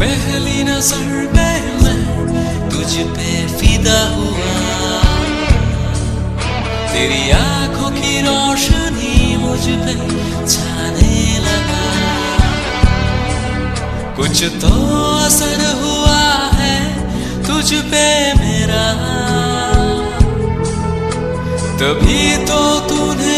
पहली नज़र में मैं तुझ पे फिदा हुआ। तेरी आँखों की रोशनी मुझ पे छाने लगा। कुछ तो असर हुआ है तुझ पे मेरा। तभी तो तूने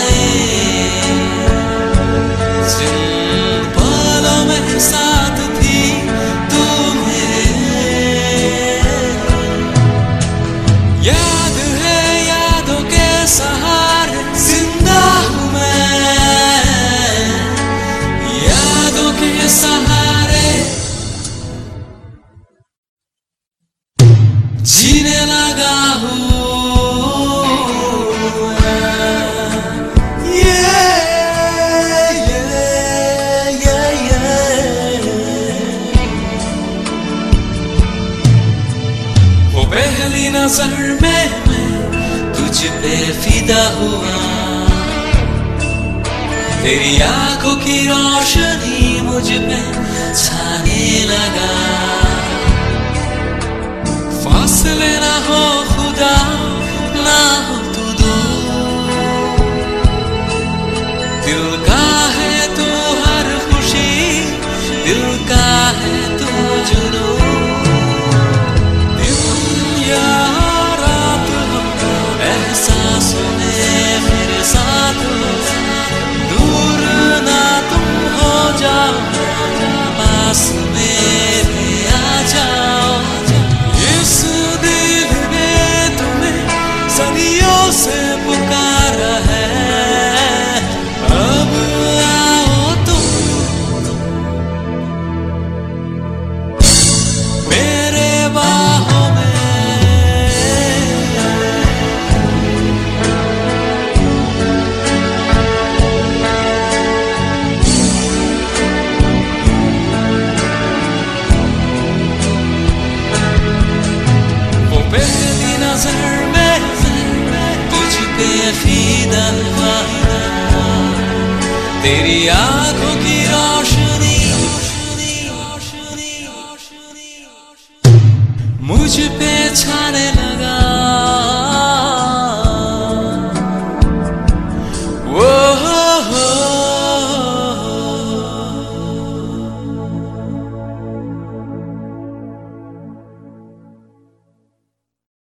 नज़र में मैं तुझ पे फिदा हुआ। तेरी आँखों की रोशनी मुझ पे छाने लगा। फासले ना हो तुझ पे फीदा हुआ तेरी आँखों की रोशनी मुझ पे छाने लगा